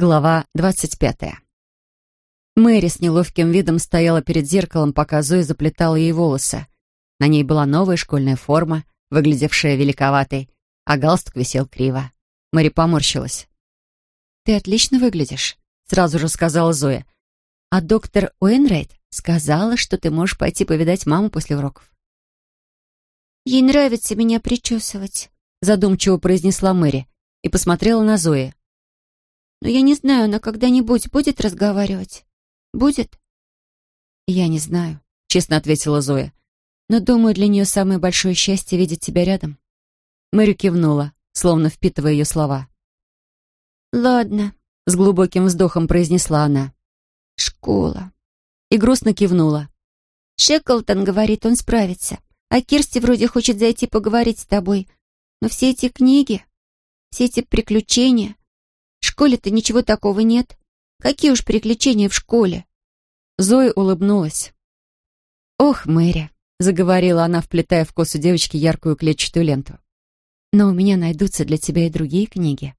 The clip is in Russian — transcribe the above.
Глава двадцать пятая. Мэри с неловким видом стояла перед зеркалом, пока Зоя заплетала ей волосы. На ней была новая школьная форма, выглядевшая великоватой, а галстук висел криво. Мэри поморщилась. «Ты отлично выглядишь», — сразу же сказала Зоя. «А доктор Уэнрайт сказала, что ты можешь пойти повидать маму после уроков». «Ей нравится меня причесывать», — задумчиво произнесла Мэри и посмотрела на Зои. Но я не знаю, она когда-нибудь будет разговаривать? Будет? Я не знаю, честно ответила Зоя. Но думаю, для нее самое большое счастье видеть тебя рядом. Мэри кивнула, словно впитывая ее слова. «Ладно», — с глубоким вздохом произнесла она. «Школа». И грустно кивнула. «Шеклтон говорит, он справится. А Кирсти вроде хочет зайти поговорить с тобой. Но все эти книги, все эти приключения, школе-то ничего такого нет. Какие уж приключения в школе?» Зоя улыбнулась. «Ох, Мэри», — заговорила она, вплетая в косу девочки яркую клетчатую ленту. «Но у меня найдутся для тебя и другие книги.